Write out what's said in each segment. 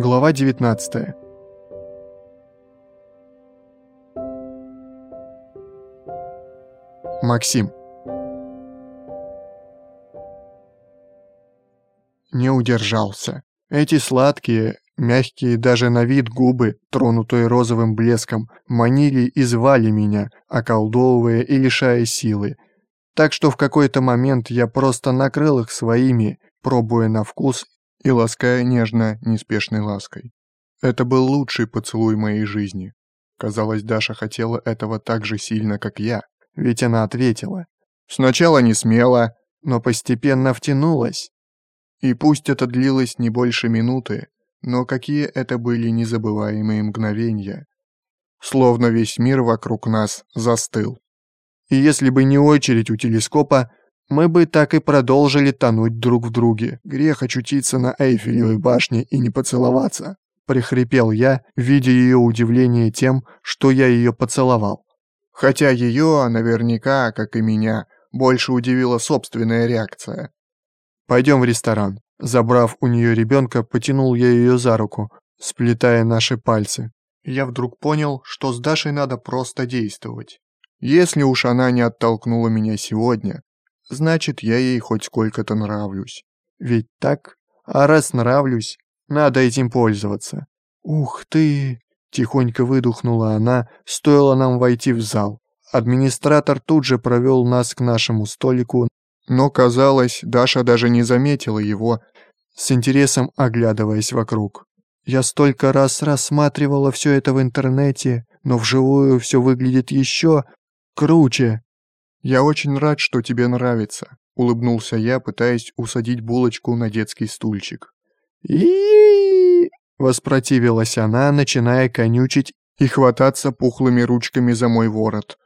Глава 19 Максим Не удержался. Эти сладкие, мягкие даже на вид губы, тронутые розовым блеском, манили и звали меня, околдовывая и лишая силы. Так что в какой-то момент я просто накрыл их своими, пробуя на вкус и лаская нежно, неспешной лаской. Это был лучший поцелуй моей жизни. Казалось, Даша хотела этого так же сильно, как я, ведь она ответила. Сначала не смело, но постепенно втянулась. И пусть это длилось не больше минуты, но какие это были незабываемые мгновения. Словно весь мир вокруг нас застыл. И если бы не очередь у телескопа, мы бы так и продолжили тонуть друг в друге. Грех очутиться на Эйфелевой башне и не поцеловаться. Прихрипел я, видя ее удивление тем, что я ее поцеловал. Хотя ее, наверняка, как и меня, больше удивила собственная реакция. «Пойдем в ресторан». Забрав у нее ребенка, потянул я ее за руку, сплетая наши пальцы. Я вдруг понял, что с Дашей надо просто действовать. Если уж она не оттолкнула меня сегодня, значит, я ей хоть сколько-то нравлюсь. Ведь так? А раз нравлюсь, надо этим пользоваться. Ух ты! Тихонько выдохнула она, стоило нам войти в зал. Администратор тут же провел нас к нашему столику, но, казалось, Даша даже не заметила его, с интересом оглядываясь вокруг. Я столько раз рассматривала все это в интернете, но вживую все выглядит еще круче. «Я очень рад, что тебе нравится», — улыбнулся я, пытаясь усадить булочку на детский стульчик. и воспротивилась она, начиная конючить и хвататься пухлыми ручками за мой ворот.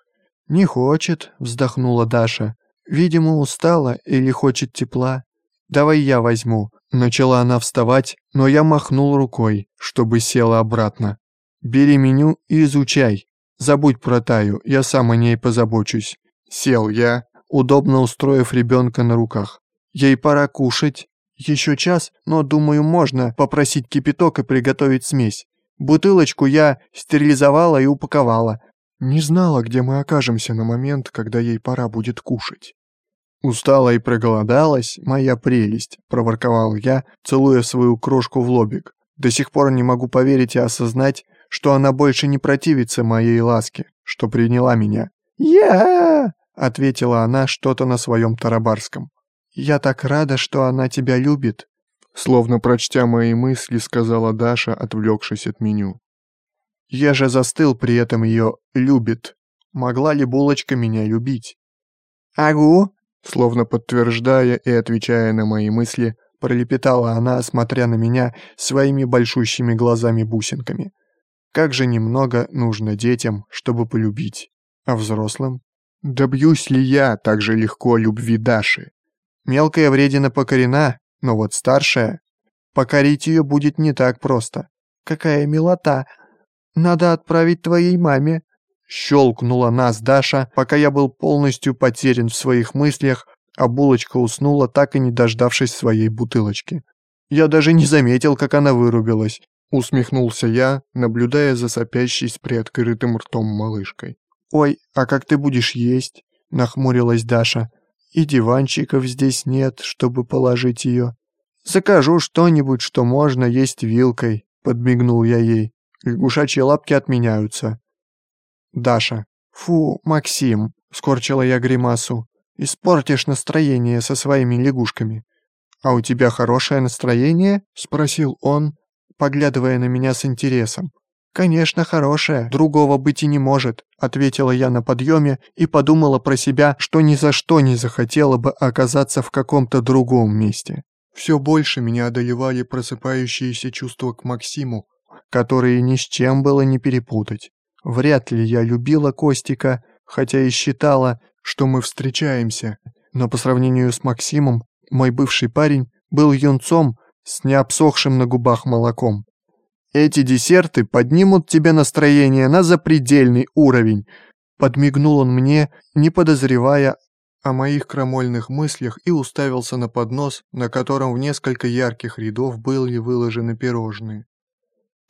«Не хочет», — вздохнула Даша. «Видимо, устала или хочет тепла. Давай я возьму». Начала она вставать, но я махнул рукой, чтобы села обратно. «Бери меню и изучай. Забудь про Таю, я сам о ней позабочусь. Сел я, удобно устроив ребенка на руках. Ей пора кушать. Еще час, но, думаю, можно попросить кипяток и приготовить смесь. Бутылочку я стерилизовала и упаковала. Не знала, где мы окажемся на момент, когда ей пора будет кушать. «Устала и проголодалась, моя прелесть», — проворковал я, целуя свою крошку в лобик. «До сих пор не могу поверить и осознать, что она больше не противится моей ласке, что приняла меня». «Я!» — ответила она что-то на своем тарабарском. «Я так рада, что она тебя любит», — словно прочтя мои мысли, сказала Даша, отвлекшись от меню. Я же застыл при этом ее «любит». Могла ли булочка меня любить? «Агу!» Словно подтверждая и отвечая на мои мысли, пролепетала она, смотря на меня своими большущими глазами-бусинками. Как же немного нужно детям, чтобы полюбить, а взрослым? Добьюсь ли я так же легко любви Даши? Мелкая вредина покорена, но вот старшая... Покорить ее будет не так просто. Какая милота! Надо отправить твоей маме. Щелкнула нас Даша, пока я был полностью потерян в своих мыслях, а булочка уснула, так и не дождавшись своей бутылочки. Я даже не заметил, как она вырубилась. Усмехнулся я, наблюдая за сопящей с приоткрытым ртом малышкой. «Ой, а как ты будешь есть?» — нахмурилась Даша. «И диванчиков здесь нет, чтобы положить ее». «Закажу что-нибудь, что можно есть вилкой», — подмигнул я ей. «Лягушачьи лапки отменяются». Даша. «Фу, Максим», — скорчила я гримасу. «Испортишь настроение со своими лягушками». «А у тебя хорошее настроение?» — спросил он, поглядывая на меня с интересом. «Конечно, хорошее, другого быть и не может», — ответила я на подъеме и подумала про себя, что ни за что не захотела бы оказаться в каком-то другом месте. Все больше меня одолевали просыпающиеся чувства к Максиму, которые ни с чем было не перепутать. Вряд ли я любила Костика, хотя и считала, что мы встречаемся. Но по сравнению с Максимом, мой бывший парень был юнцом с необсохшим на губах молоком. Эти десерты поднимут тебе настроение на запредельный уровень. Подмигнул он мне, не подозревая о моих крамольных мыслях и уставился на поднос, на котором в несколько ярких рядов были выложены пирожные.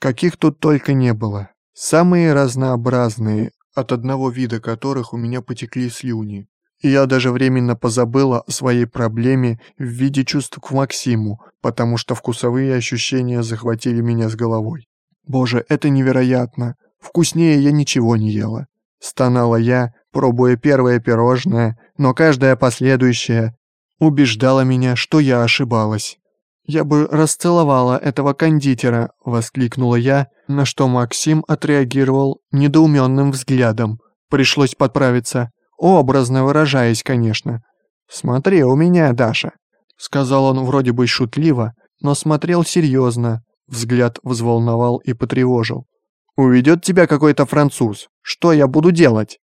Каких тут только не было. Самые разнообразные, от одного вида которых у меня потекли слюни. И я даже временно позабыла о своей проблеме в виде чувств к Максиму, потому что вкусовые ощущения захватили меня с головой. Боже, это невероятно. Вкуснее я ничего не ела. Стонала я, пробуя первое пирожное, но каждое последующее убеждало меня, что я ошибалась. «Я бы расцеловала этого кондитера», — воскликнула я, на что Максим отреагировал недоуменным взглядом. Пришлось подправиться, образно выражаясь, конечно. «Смотри у меня, Даша», — сказал он вроде бы шутливо, но смотрел серьезно, взгляд взволновал и потревожил. «Уведет тебя какой-то француз. Что я буду делать?»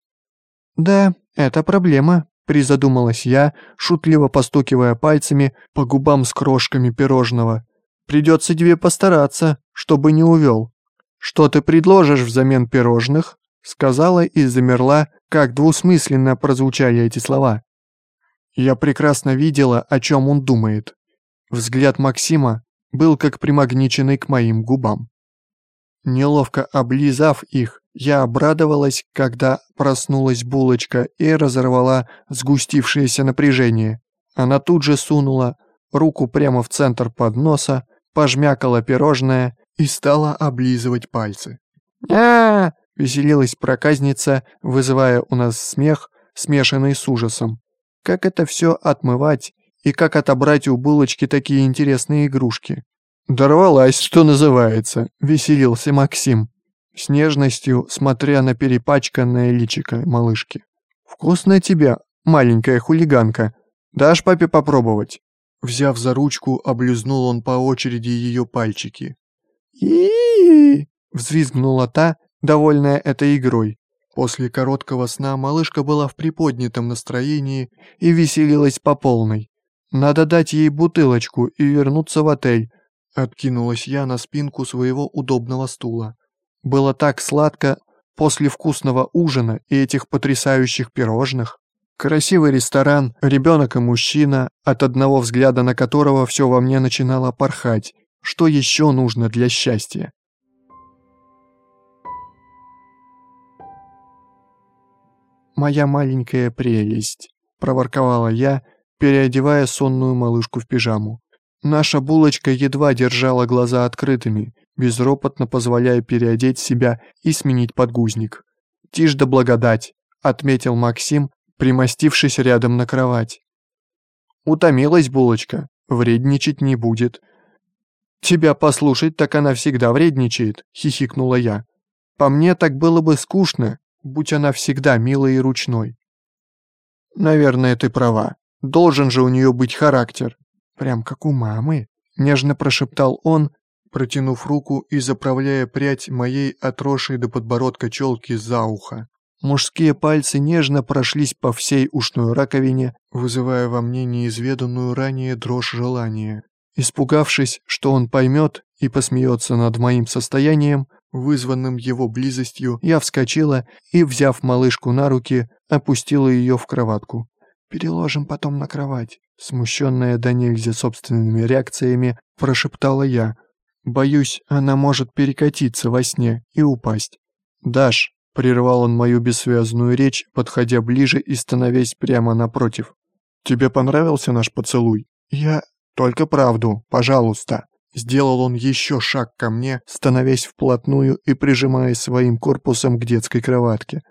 «Да, это проблема», призадумалась я, шутливо постукивая пальцами по губам с крошками пирожного. «Придется тебе постараться, чтобы не увел». «Что ты предложишь взамен пирожных?» Сказала и замерла, как двусмысленно прозвучали эти слова. Я прекрасно видела, о чем он думает. Взгляд Максима был как примагниченный к моим губам. Неловко облизав их, я обрадовалась, когда проснулась булочка и разорвала сгустившееся напряжение. Она тут же сунула руку прямо в центр подноса, пожмякала пирожное и стала облизывать пальцы. а веселилась проказница, вызывая у нас смех, смешанный с ужасом. Как это все отмывать и как отобрать у булочки такие интересные игрушки? «Дорвалась, что называется», — веселился Максим с нежностью смотря на перепачканное личико малышки. «Вкусная тебя, маленькая хулиганка. Дашь папе попробовать?» Взяв за ручку, облизнул он по очереди ее пальчики. и взвизгнула та, довольная этой игрой. После короткого сна малышка была в приподнятом настроении и веселилась по полной. «Надо дать ей бутылочку и вернуться в отель», откинулась я на спинку своего удобного стула. Было так сладко после вкусного ужина и этих потрясающих пирожных. Красивый ресторан, ребенок и мужчина, от одного взгляда на которого все во мне начинало порхать. Что еще нужно для счастья? «Моя маленькая прелесть», — проворковала я, переодевая сонную малышку в пижаму. Наша булочка едва держала глаза открытыми, безропотно позволяя переодеть себя и сменить подгузник. «Тишь да благодать», — отметил Максим, примостившись рядом на кровать. «Утомилась булочка, вредничать не будет». «Тебя послушать, так она всегда вредничает», — хихикнула я. «По мне так было бы скучно, будь она всегда милой и ручной». «Наверное, ты права. Должен же у нее быть характер». «Прям как у мамы», — нежно прошептал он, протянув руку и заправляя прядь моей отросшей до подбородка челки за ухо. Мужские пальцы нежно прошлись по всей ушной раковине, вызывая во мне неизведанную ранее дрожь желания. Испугавшись, что он поймет и посмеется над моим состоянием, вызванным его близостью, я вскочила и, взяв малышку на руки, опустила ее в кроватку. «Переложим потом на кровать», смущенная до нельзя собственными реакциями, прошептала я, Боюсь, она может перекатиться во сне и упасть. «Даш», — прервал он мою бессвязную речь, подходя ближе и становясь прямо напротив. «Тебе понравился наш поцелуй?» «Я... Только правду, пожалуйста». Сделал он еще шаг ко мне, становясь вплотную и прижимаясь своим корпусом к детской кроватке.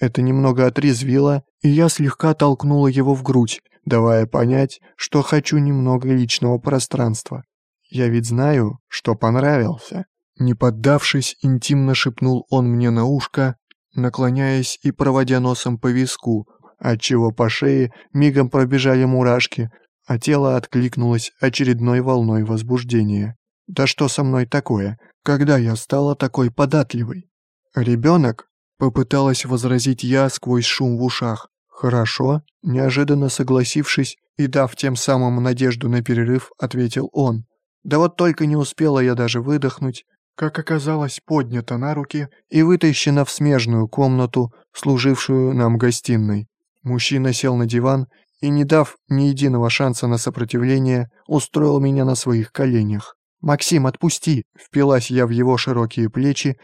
Это немного отрезвило, и я слегка толкнула его в грудь, давая понять, что хочу немного личного пространства. Я ведь знаю, что понравился». Не поддавшись, интимно шепнул он мне на ушко, наклоняясь и проводя носом по виску, отчего по шее мигом пробежали мурашки, а тело откликнулось очередной волной возбуждения. «Да что со мной такое? Когда я стала такой податливой?» «Ребенок?» — попыталась возразить я сквозь шум в ушах. «Хорошо», — неожиданно согласившись и дав тем самым надежду на перерыв, ответил он. Да вот только не успела я даже выдохнуть, как оказалось поднята на руки и вытащена в смежную комнату, служившую нам гостиной. Мужчина сел на диван и, не дав ни единого шанса на сопротивление, устроил меня на своих коленях. «Максим, отпусти!» — впилась я в его широкие плечи,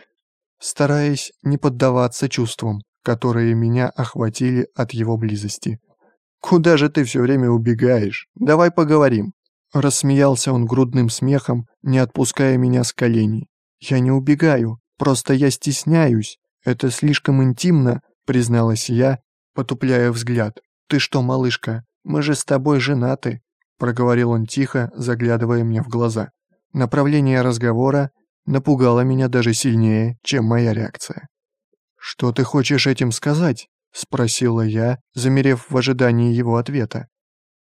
стараясь не поддаваться чувствам, которые меня охватили от его близости. «Куда же ты все время убегаешь? Давай поговорим!» Рассмеялся он грудным смехом, не отпуская меня с коленей. «Я не убегаю, просто я стесняюсь. Это слишком интимно», — призналась я, потупляя взгляд. «Ты что, малышка, мы же с тобой женаты», — проговорил он тихо, заглядывая мне в глаза. Направление разговора напугало меня даже сильнее, чем моя реакция. «Что ты хочешь этим сказать?» — спросила я, замерев в ожидании его ответа.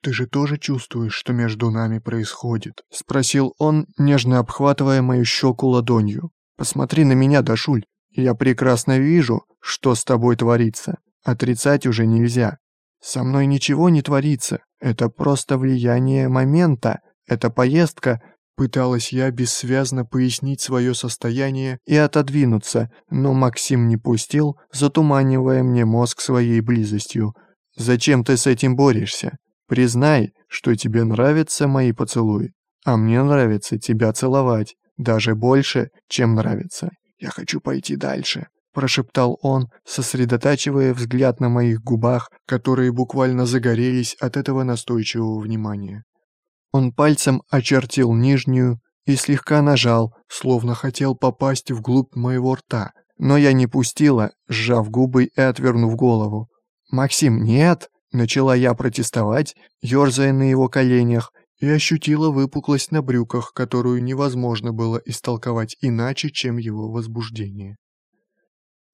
«Ты же тоже чувствуешь, что между нами происходит?» — спросил он, нежно обхватывая мою щеку ладонью. «Посмотри на меня, Дашуль. Я прекрасно вижу, что с тобой творится. Отрицать уже нельзя. Со мной ничего не творится. Это просто влияние момента. Эта поездка Пыталась я бессвязно пояснить свое состояние и отодвинуться, но Максим не пустил, затуманивая мне мозг своей близостью. «Зачем ты с этим борешься? Признай, что тебе нравятся мои поцелуи, а мне нравится тебя целовать, даже больше, чем нравится. Я хочу пойти дальше», – прошептал он, сосредотачивая взгляд на моих губах, которые буквально загорелись от этого настойчивого внимания. Он пальцем очертил нижнюю и слегка нажал, словно хотел попасть вглубь моего рта, но я не пустила, сжав губы и отвернув голову. «Максим, нет!» – начала я протестовать, ерзая на его коленях, и ощутила выпуклость на брюках, которую невозможно было истолковать иначе, чем его возбуждение.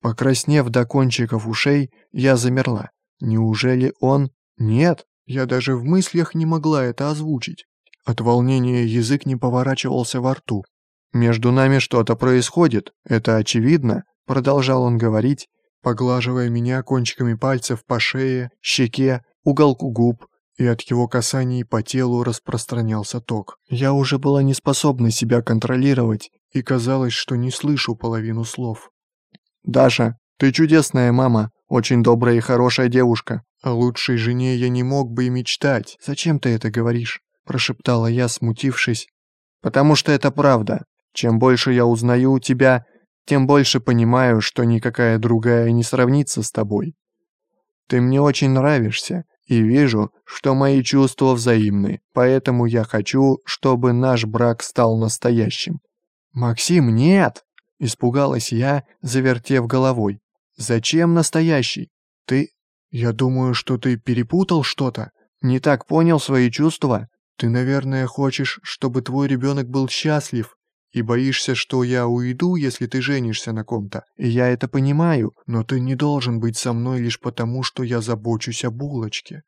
Покраснев до кончиков ушей, я замерла. Неужели он... Нет, я даже в мыслях не могла это озвучить. От волнения язык не поворачивался во рту. «Между нами что-то происходит, это очевидно», — продолжал он говорить, поглаживая меня кончиками пальцев по шее, щеке, уголку губ, и от его касаний по телу распространялся ток. Я уже была не способна себя контролировать, и казалось, что не слышу половину слов. «Даша, ты чудесная мама, очень добрая и хорошая девушка. О лучшей жене я не мог бы и мечтать. Зачем ты это говоришь?» – прошептала я, смутившись. «Потому что это правда. Чем больше я узнаю тебя, тем больше понимаю, что никакая другая не сравнится с тобой. Ты мне очень нравишься, и вижу, что мои чувства взаимны, поэтому я хочу, чтобы наш брак стал настоящим». «Максим, нет!» – испугалась я, завертев головой. «Зачем настоящий? Ты «Я думаю, что ты перепутал что-то. Не так понял свои чувства. Ты, наверное, хочешь, чтобы твой ребенок был счастлив, и боишься, что я уйду, если ты женишься на ком-то. И я это понимаю, но ты не должен быть со мной лишь потому, что я забочусь о булочке.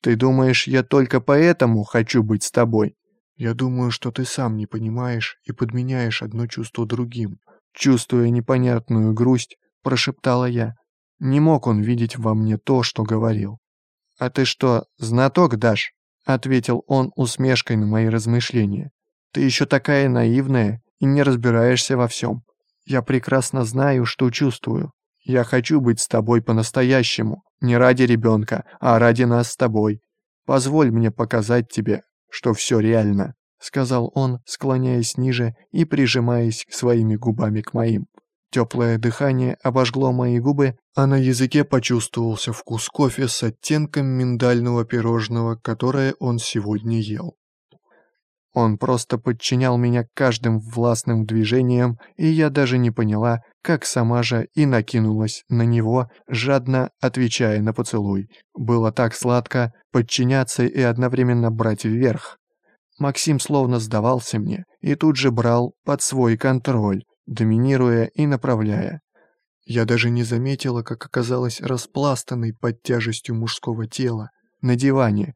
Ты думаешь, я только поэтому хочу быть с тобой? Я думаю, что ты сам не понимаешь и подменяешь одно чувство другим. Чувствуя непонятную грусть, прошептала я. Не мог он видеть во мне то, что говорил. «А ты что, знаток дашь?» — ответил он усмешкой на мои размышления. «Ты еще такая наивная и не разбираешься во всем. Я прекрасно знаю, что чувствую. Я хочу быть с тобой по-настоящему, не ради ребенка, а ради нас с тобой. Позволь мне показать тебе, что все реально», — сказал он, склоняясь ниже и прижимаясь своими губами к моим. Теплое дыхание обожгло мои губы, а на языке почувствовался вкус кофе с оттенком миндального пирожного, которое он сегодня ел. Он просто подчинял меня каждым властным движением, и я даже не поняла, как сама же и накинулась на него, жадно отвечая на поцелуй. Было так сладко подчиняться и одновременно брать вверх. Максим словно сдавался мне и тут же брал под свой контроль, доминируя и направляя. Я даже не заметила, как оказалась распластанной под тяжестью мужского тела на диване.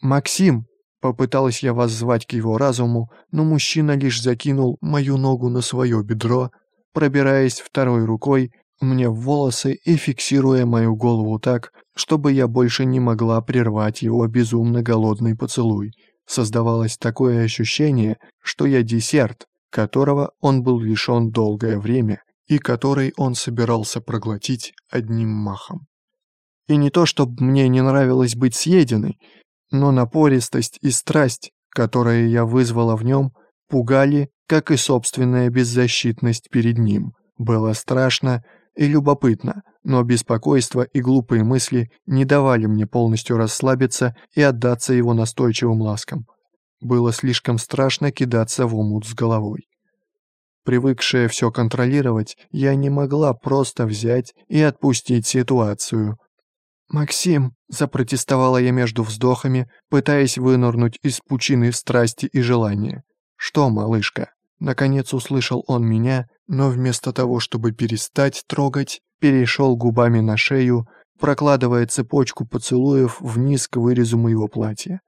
«Максим!» — попыталась я воззвать к его разуму, но мужчина лишь закинул мою ногу на свое бедро, пробираясь второй рукой мне в волосы и фиксируя мою голову так, чтобы я больше не могла прервать его безумно голодный поцелуй. Создавалось такое ощущение, что я десерт, которого он был лишен долгое время и который он собирался проглотить одним махом. И не то, чтобы мне не нравилось быть съеденной, но напористость и страсть, которые я вызвала в нем, Пугали, как и собственная беззащитность перед ним. Было страшно и любопытно, но беспокойство и глупые мысли не давали мне полностью расслабиться и отдаться его настойчивым ласкам. Было слишком страшно кидаться в омут с головой. Привыкшая все контролировать, я не могла просто взять и отпустить ситуацию. «Максим!» – запротестовала я между вздохами, пытаясь вынырнуть из пучины страсти и желания. «Что, малышка?» Наконец услышал он меня, но вместо того, чтобы перестать трогать, перешел губами на шею, прокладывая цепочку поцелуев вниз к вырезу моего платья.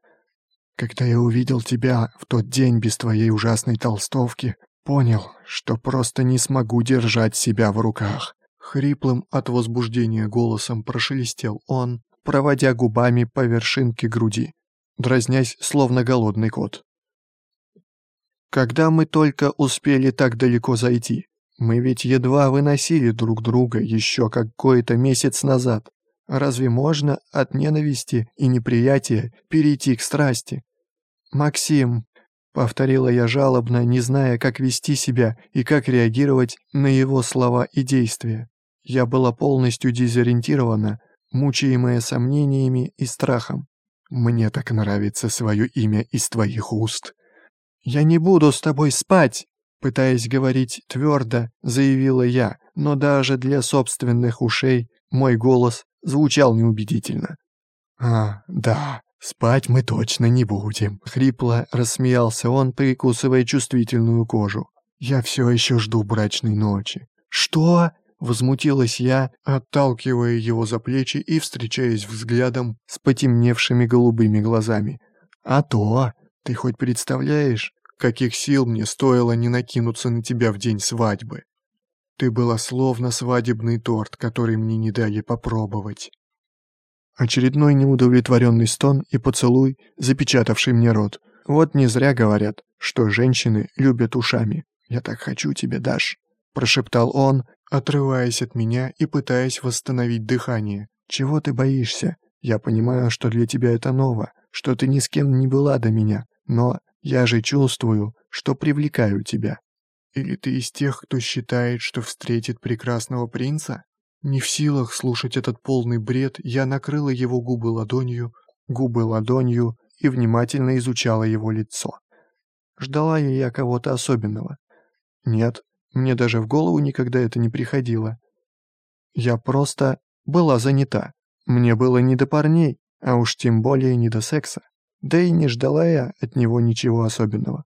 «Когда я увидел тебя в тот день без твоей ужасной толстовки, понял, что просто не смогу держать себя в руках». Хриплым от возбуждения голосом прошелестел он, проводя губами по вершинке груди, дразнясь, словно голодный кот. Когда мы только успели так далеко зайти? Мы ведь едва выносили друг друга еще какой-то месяц назад. Разве можно от ненависти и неприятия перейти к страсти? «Максим», — повторила я жалобно, не зная, как вести себя и как реагировать на его слова и действия. Я была полностью дезориентирована, мучаемая сомнениями и страхом. «Мне так нравится свое имя из твоих уст», «Я не буду с тобой спать!» Пытаясь говорить твердо, заявила я, но даже для собственных ушей мой голос звучал неубедительно. «А, да, спать мы точно не будем», — хрипло рассмеялся он, прикусывая чувствительную кожу. «Я все еще жду брачной ночи». «Что?» — возмутилась я, отталкивая его за плечи и встречаясь взглядом с потемневшими голубыми глазами. «А то!» Ты хоть представляешь, каких сил мне стоило не накинуться на тебя в день свадьбы? Ты была словно свадебный торт, который мне не дали попробовать. Очередной неудовлетворенный стон и поцелуй, запечатавший мне рот. Вот не зря говорят, что женщины любят ушами. «Я так хочу тебя, Даш», — прошептал он, отрываясь от меня и пытаясь восстановить дыхание. «Чего ты боишься? Я понимаю, что для тебя это ново, что ты ни с кем не была до меня, но я же чувствую, что привлекаю тебя. Или ты из тех, кто считает, что встретит прекрасного принца? Не в силах слушать этот полный бред, я накрыла его губы ладонью, губы ладонью и внимательно изучала его лицо. Ждала ли я кого-то особенного? Нет, мне даже в голову никогда это не приходило. Я просто была занята. Мне было не до парней, а уж тем более не до секса. Да и не ждала я от него ничего особенного.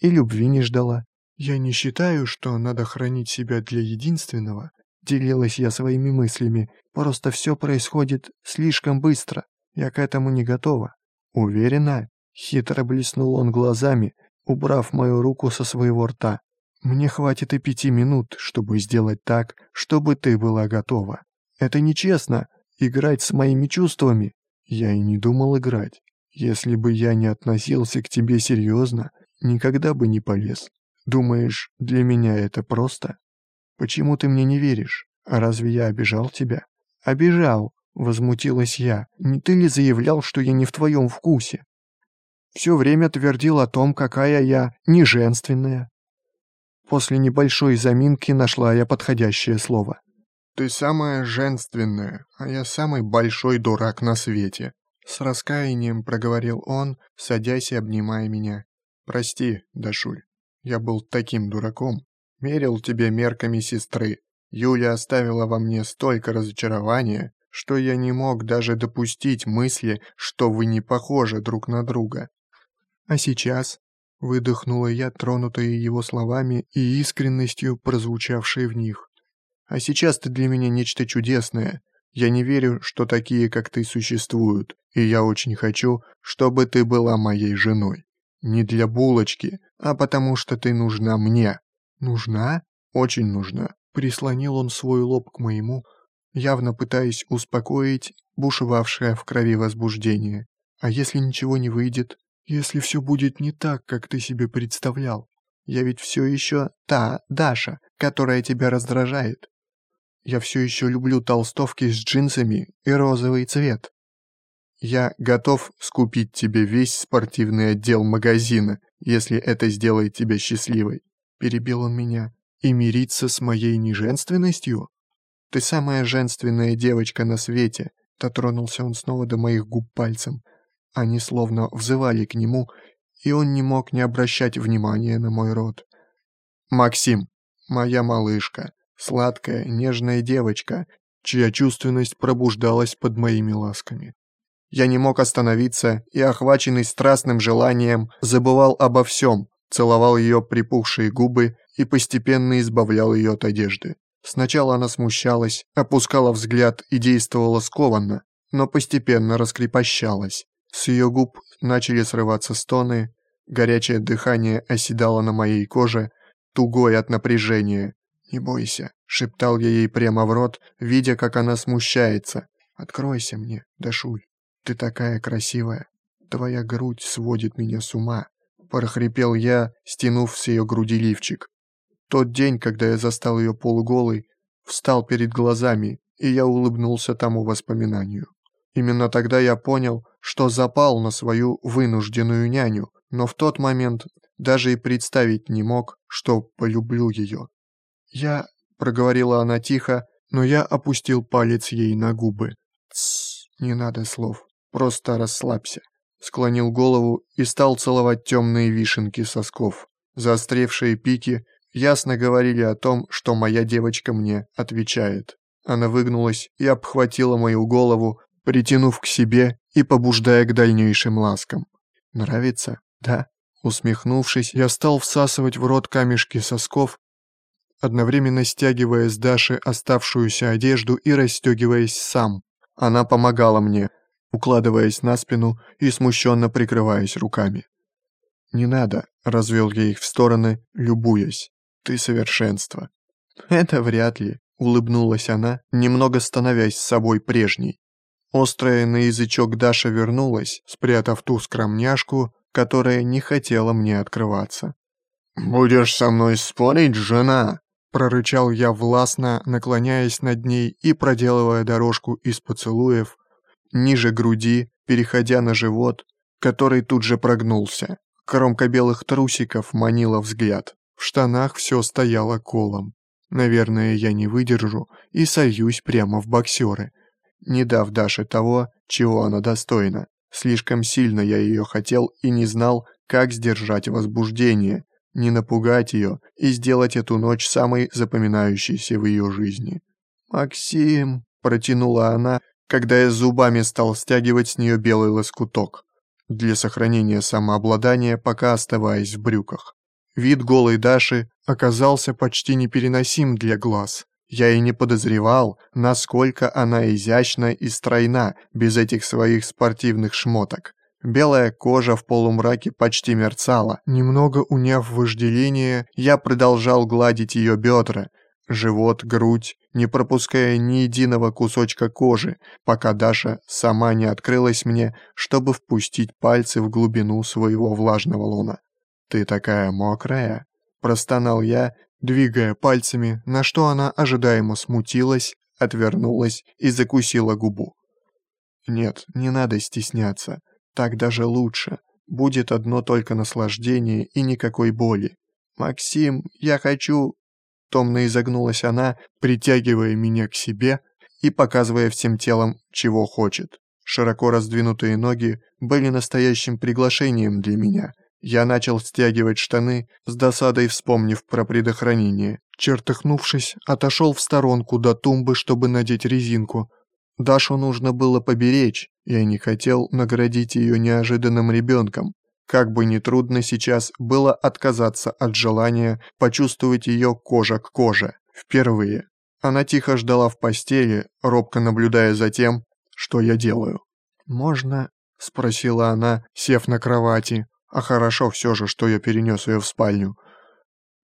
И любви не ждала. Я не считаю, что надо хранить себя для единственного. Делилась я своими мыслями. Просто все происходит слишком быстро. Я к этому не готова. Уверена? Хитро блеснул он глазами, убрав мою руку со своего рта. Мне хватит и пяти минут, чтобы сделать так, чтобы ты была готова. Это нечестно, играть с моими чувствами. Я и не думал играть. Если бы я не относился к тебе серьезно, никогда бы не полез. Думаешь, для меня это просто? Почему ты мне не веришь? Разве я обижал тебя? Обижал, возмутилась я. Не ты ли заявлял, что я не в твоем вкусе? Все время твердил о том, какая я неженственная. После небольшой заминки нашла я подходящее слово. «Ты самая женственная, а я самый большой дурак на свете», с раскаянием проговорил он, садясь и обнимая меня. «Прости, Дашуль, я был таким дураком. Мерил тебе мерками сестры. Юля оставила во мне столько разочарования, что я не мог даже допустить мысли, что вы не похожи друг на друга. А сейчас...» Выдохнула я, тронутая его словами и искренностью, прозвучавшей в них. «А сейчас ты для меня нечто чудесное, я не верю, что такие, как ты, существуют, и я очень хочу, чтобы ты была моей женой. Не для булочки, а потому что ты нужна мне. Нужна? Очень нужна. Прислонил он свой лоб к моему, явно пытаясь успокоить бушевавшее в крови возбуждение. А если ничего не выйдет? Если все будет не так, как ты себе представлял? Я ведь все еще та Даша, которая тебя раздражает. Я все еще люблю толстовки с джинсами и розовый цвет. Я готов скупить тебе весь спортивный отдел магазина, если это сделает тебя счастливой. Перебил он меня. И мириться с моей неженственностью? Ты самая женственная девочка на свете. Дотронулся он снова до моих губ пальцем. Они словно взывали к нему, и он не мог не обращать внимания на мой рот. «Максим, моя малышка, сладкая, нежная девочка, чья чувственность пробуждалась под моими ласками. Я не мог остановиться и, охваченный страстным желанием, забывал обо всем, целовал ее припухшие губы и постепенно избавлял ее от одежды. Сначала она смущалась, опускала взгляд и действовала скованно, но постепенно раскрепощалась. С ее губ начали срываться стоны, горячее дыхание оседало на моей коже, тугой от напряжения. «Не бойся», — шептал я ей прямо в рот, видя, как она смущается. «Откройся мне, Дашуль, ты такая красивая. Твоя грудь сводит меня с ума», — прохрипел я, стянув с ее груди лифчик. Тот день, когда я застал ее полуголой, встал перед глазами, и я улыбнулся тому воспоминанию. Именно тогда я понял, что запал на свою вынужденную няню, но в тот момент даже и представить не мог, что полюблю ее. «Я...» — проговорила она тихо, но я опустил палец ей на губы. «Тссс, не надо слов, просто расслабься». Склонил голову и стал целовать темные вишенки сосков. Заостревшие пики ясно говорили о том, что моя девочка мне отвечает. Она выгнулась и обхватила мою голову, притянув к себе и побуждая к дальнейшим ласкам. «Нравится? Да?» Усмехнувшись, я стал всасывать в рот камешки сосков, одновременно стягивая с Даши оставшуюся одежду и расстегиваясь сам. Она помогала мне, укладываясь на спину и смущенно прикрываясь руками. «Не надо», — развел я их в стороны, любуясь. «Ты совершенство». «Это вряд ли», — улыбнулась она, немного становясь собой прежней. Острая на язычок Даша вернулась, спрятав ту скромняшку, которая не хотела мне открываться. «Будешь со мной спорить, жена?» Прорычал я властно, наклоняясь над ней и проделывая дорожку из поцелуев, ниже груди, переходя на живот, который тут же прогнулся. Кромка белых трусиков манила взгляд. В штанах все стояло колом. Наверное, я не выдержу и сольюсь прямо в боксеры, не дав Даше того, чего она достойна. Слишком сильно я ее хотел и не знал, как сдержать возбуждение, не напугать ее и сделать эту ночь самой запоминающейся в ее жизни. «Максим», — протянула она, когда я зубами стал стягивать с нее белый лоскуток, для сохранения самообладания, пока оставаясь в брюках. Вид голой Даши оказался почти непереносим для глаз. Я и не подозревал, насколько она изящна и стройна без этих своих спортивных шмоток. Белая кожа в полумраке почти мерцала. Немного уняв вожделение, я продолжал гладить ее бедра, живот, грудь, не пропуская ни единого кусочка кожи, пока Даша сама не открылась мне, чтобы впустить пальцы в глубину своего влажного лона. «Ты такая мокрая!» – простонал я, двигая пальцами, на что она ожидаемо смутилась, отвернулась и закусила губу. «Нет, не надо стесняться. Так даже лучше. Будет одно только наслаждение и никакой боли. «Максим, я хочу...» Томно изогнулась она, притягивая меня к себе и показывая всем телом, чего хочет. Широко раздвинутые ноги были настоящим приглашением для меня – я начал стягивать штаны, с досадой вспомнив про предохранение. Чертыхнувшись, отошел в сторонку до тумбы, чтобы надеть резинку. Дашу нужно было поберечь, я не хотел наградить ее неожиданным ребенком. Как бы ни трудно сейчас было отказаться от желания почувствовать ее кожа к коже. Впервые. Она тихо ждала в постели, робко наблюдая за тем, что я делаю. «Можно?» – спросила она, сев на кровати. А хорошо все же, что я перенес ее в спальню.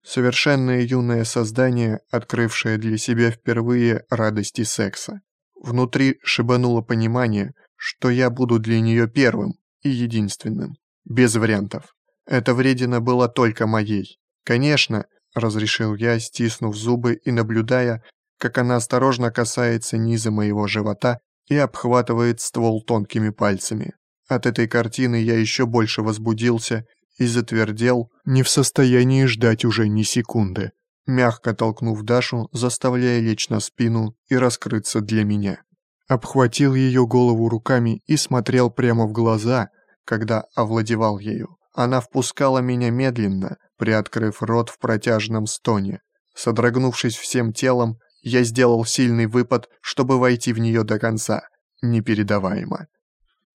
Совершенное юное создание, открывшее для себя впервые радости секса. Внутри шибануло понимание, что я буду для нее первым и единственным. Без вариантов. Эта вредина была только моей. Конечно, разрешил я, стиснув зубы и наблюдая, как она осторожно касается низа моего живота, и обхватывает ствол тонкими пальцами. От этой картины я еще больше возбудился и затвердел, не в состоянии ждать уже ни секунды, мягко толкнув Дашу, заставляя лечь на спину и раскрыться для меня. Обхватил ее голову руками и смотрел прямо в глаза, когда овладевал ею. Она впускала меня медленно, приоткрыв рот в протяжном стоне. Содрогнувшись всем телом, я сделал сильный выпад, чтобы войти в нее до конца. Непередаваемо.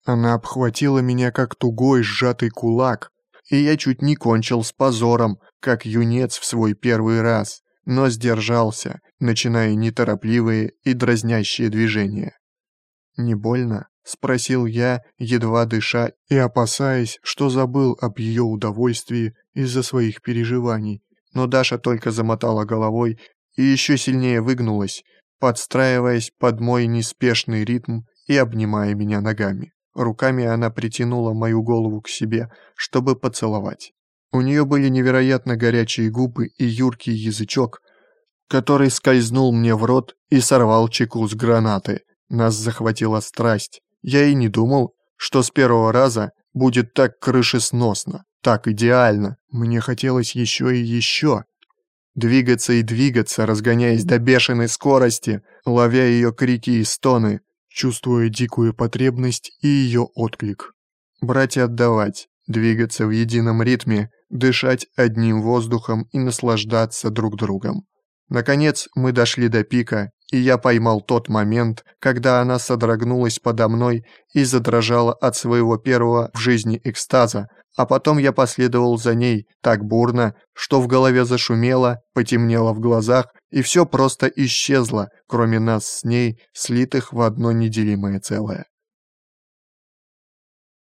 Она обхватила меня как тугой сжатый кулак, и я чуть не кончил с позором, как юнец в свой первый раз, но сдержался, начиная неторопливые и дразнящие движения. «Не больно?» — спросил я, едва дыша и опасаясь, что забыл об ее удовольствии из-за своих переживаний. Но Даша только замотала головой и еще сильнее выгнулась, подстраиваясь под мой неспешный ритм и обнимая меня ногами. Руками она притянула мою голову к себе, чтобы поцеловать. У нее были невероятно горячие губы и юркий язычок, который скользнул мне в рот и сорвал чеку с гранаты. Нас захватила страсть. Я и не думал, что с первого раза будет так крышесносно, так идеально. Мне хотелось еще и еще. Двигаться и двигаться, разгоняясь до бешеной скорости, ловя ее крики и стоны, чувствуя дикую потребность и ее отклик. Брать и отдавать, двигаться в едином ритме, дышать одним воздухом и наслаждаться друг другом. Наконец мы дошли до пика, и я поймал тот момент, когда она содрогнулась подо мной и задрожала от своего первого в жизни экстаза, а потом я последовал за ней так бурно, что в голове зашумело, потемнело в глазах, и все просто исчезло, кроме нас с ней, слитых в одно неделимое целое.